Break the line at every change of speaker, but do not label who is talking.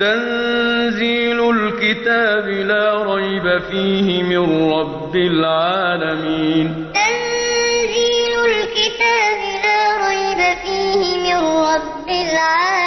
تنزيل الكتاب لا ريب فيه من رب العالمين. تنزيل الكتاب لا ريب فيه من رب العالمين.